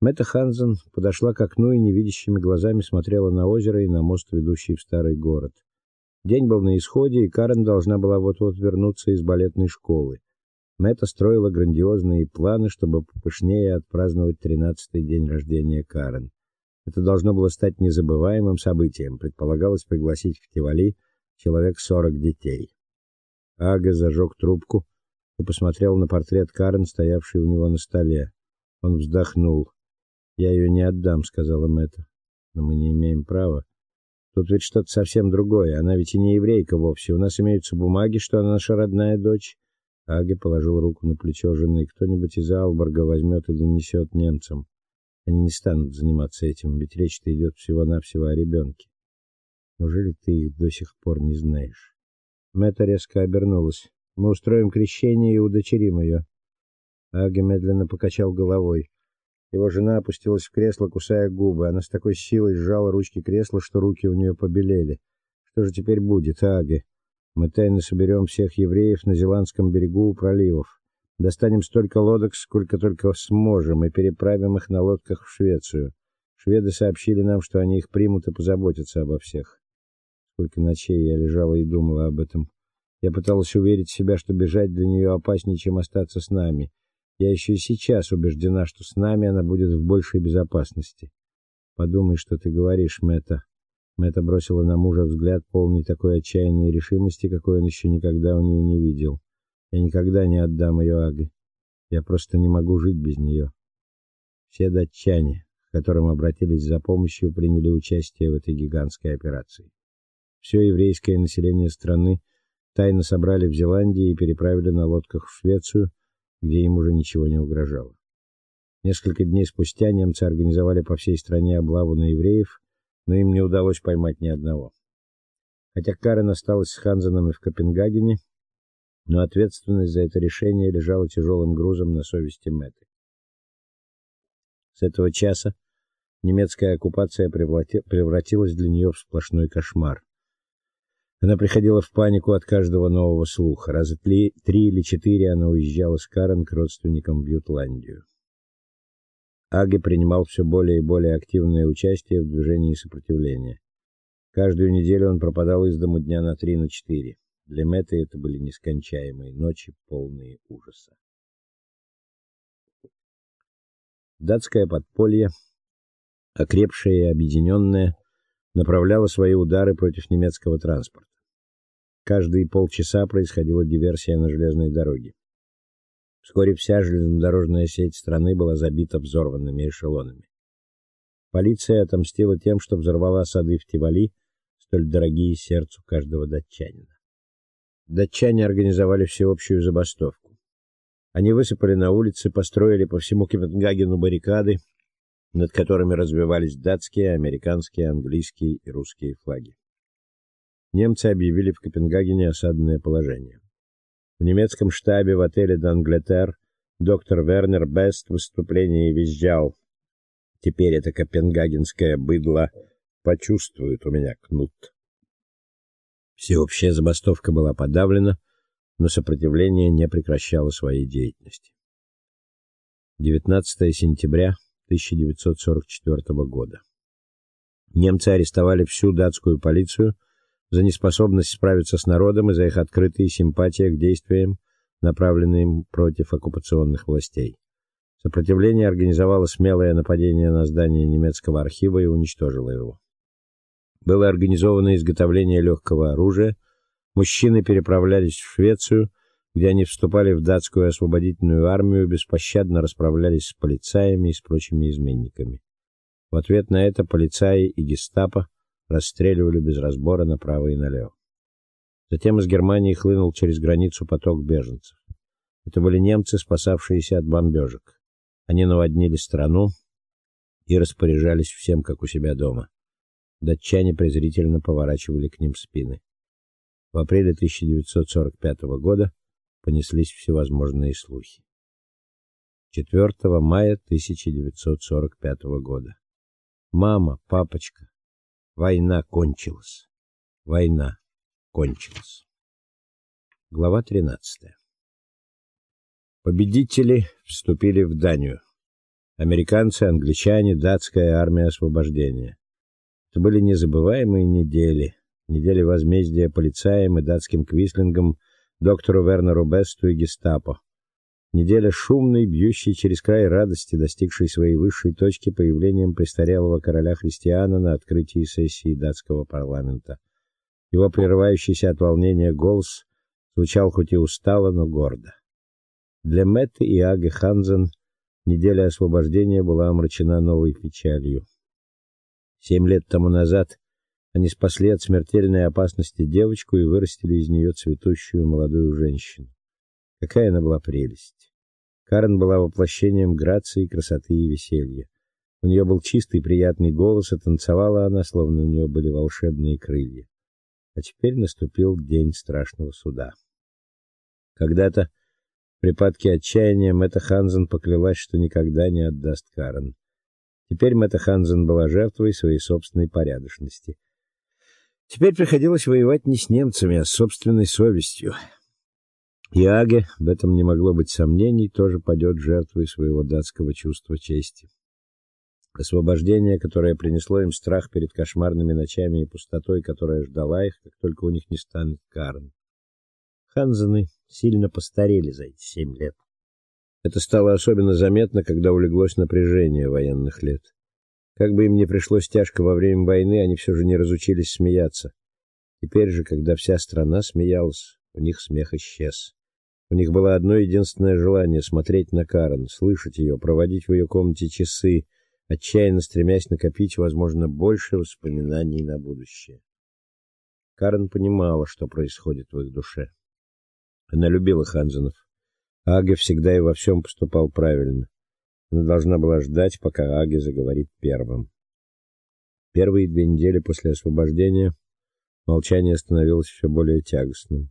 Мэтта Ханзен подошла к окну и невидящими глазами смотрела на озеро и на мост, ведущий в старый город. День был на исходе, и Карен должна была вот-вот вернуться из балетной школы. Мэтта строила грандиозные планы, чтобы попышнее отпраздновать тринадцатый день рождения Карен. Это должно было стать незабываемым событием. Предполагалось пригласить в Тивали человек сорок детей. Ага зажег трубку и посмотрел на портрет Карен, стоявший у него на столе. Он вздохнул. Я ее не отдам, сказала Мэтта. Но мы не имеем права. Тут ведь что-то совсем другое. Она ведь и не еврейка вовсе. У нас имеются бумаги, что она наша родная дочь. Аги положил руку на плечо жены. Кто-нибудь из Алберга возьмет и донесет немцам. Они не станут заниматься этим, ведь речь-то идет всего-навсего о ребенке. Неужели ты их до сих пор не знаешь? Мэтта резко обернулась. Мы устроим крещение и удочерим ее. Аги медленно покачал головой. Его жена опустилась в кресло, кусая губы. Она с такой силой сжала ручки кресла, что руки у нее побелели. Что же теперь будет, Аги? Мы тайно соберем всех евреев на Зеландском берегу у проливов. Достанем столько лодок, сколько только сможем, и переправим их на лодках в Швецию. Шведы сообщили нам, что они их примут и позаботятся обо всех. Сколько ночей я лежала и думала об этом. Я пыталась уверить себя, что бежать для нее опаснее, чем остаться с нами. Я еще и сейчас убеждена, что с нами она будет в большей безопасности. Подумай, что ты говоришь, Мэтта. Мэтта бросила на мужа взгляд, полный такой отчаянной решимости, какой он еще никогда у нее не видел. Я никогда не отдам ее Аге. Я просто не могу жить без нее. Все датчане, к которым обратились за помощью, приняли участие в этой гигантской операции. Все еврейское население страны тайно собрали в Зеландии и переправили на лодках в Швецию, где им уже ничего не угрожало. Несколько дней спустя немцы организовали по всей стране облаву на евреев, но им не удалось поймать ни одного. Хотя Карен осталась с Ханзеном и в Копенгагене, но ответственность за это решение лежала тяжелым грузом на совести Мэтты. С этого часа немецкая оккупация превратилась для нее в сплошной кошмар. Она приходила в панику от каждого нового слуха. Раза три, три или четыре она уезжала с Карен к родственникам в Ютландию. Аги принимал все более и более активное участие в движении сопротивления. Каждую неделю он пропадал из дому дня на три, на четыре. Для Мэтты это были нескончаемые ночи, полные ужаса. Датское подполье, окрепшее и объединенное, направляло свои удары против немецкого транспорта. Каждые полчаса происходила диверсия на железной дороге. Вскоре вся железнодорожная сеть страны была забита взорванными эшелонами. Полиция отомстила тем, что взорвала сады в Тивали, столь дорогие сердцу каждого датчанина. Датчане организовали всеобщую забастовку. Они высыпали на улицы, построили по всему Копенгагену баррикады, над которыми развивались датские, американские, английские и русские флаги немцы объявили в Копенгагене осадное положение. В немецком штабе в отеле Данглетер доктор Вернер Бест в выступлении визжал: "Теперь это копенгагенское быдло почувствует у меня кнут". Всеобщая забастовка была подавлена, но сопротивление не прекращало своей деятельности. 19 сентября 1944 года. Немцы арестовали всю датскую полицию за неспособность справиться с народом и за их открытые симпатии к действиям, направленным против оккупационных властей. Сопротивление организовало смелое нападение на здание немецкого архива и уничтожило его. Было организовано изготовление легкого оружия. Мужчины переправлялись в Швецию, где они вступали в датскую освободительную армию, беспощадно расправлялись с полицаями и с прочими изменниками. В ответ на это полицаи и гестапо расстреливали без разбора направо и налево. Затем из Германии хлынул через границу поток беженцев. Это были немцы, спасавшиеся от бомбежек. Они наводнили страну и распоряжались всем, как у себя дома. Датчане презрительно поворачивали к ним спины. В апреле 1945 года понеслись всевозможные слухи. 4 мая 1945 года. Мама, папочка, Война кончилась. Война кончилась. Глава 13. Победители вступили в Данию. Американцы, англичане, датская армия освобождения. Это были незабываемые недели, недели возмездия полицаям и датским квислингам, доктору Вернеру Бесту и Гестапо. Неделя шумной, бьющей через край радости, достигшей своей высшей точки появлением престарелого короля Христиана на открытии сессии датского парламента. Его прерывающийся от волнения голос звучал хоть и устало, но гордо. Для Мэтты и Аги Ханзен неделя освобождения была омрачена новой печалью. Семь лет тому назад они спасли от смертельной опасности девочку и вырастили из нее цветущую молодую женщину. Какая она была прелесть. Карен была воплощением грации, красоты и веселья. У нее был чистый приятный голос, и танцевала она, словно у нее были волшебные крылья. А теперь наступил день страшного суда. Когда-то в припадке отчаяния Мэтта Ханзен поклялась, что никогда не отдаст Карен. Теперь Мэтта Ханзен была жертвой своей собственной порядочности. Теперь приходилось воевать не с немцами, а с собственной совестью. И Аге, в этом не могло быть сомнений, тоже падет жертвой своего датского чувства чести. Освобождение, которое принесло им страх перед кошмарными ночами и пустотой, которая ждала их, как только у них не станет Карен. Ханзены сильно постарели за эти семь лет. Это стало особенно заметно, когда улеглось напряжение военных лет. Как бы им ни пришлось тяжко во время войны, они все же не разучились смеяться. Теперь же, когда вся страна смеялась, у них смех исчез. У них было одно единственное желание смотреть на Карен, слышать ее, проводить в ее комнате часы, отчаянно стремясь накопить, возможно, больше воспоминаний на будущее. Карен понимала, что происходит в их душе. Она любила Ханзенов. Аге всегда и во всем поступал правильно. Она должна была ждать, пока Аге заговорит первым. Первые две недели после освобождения молчание становилось все более тягостным.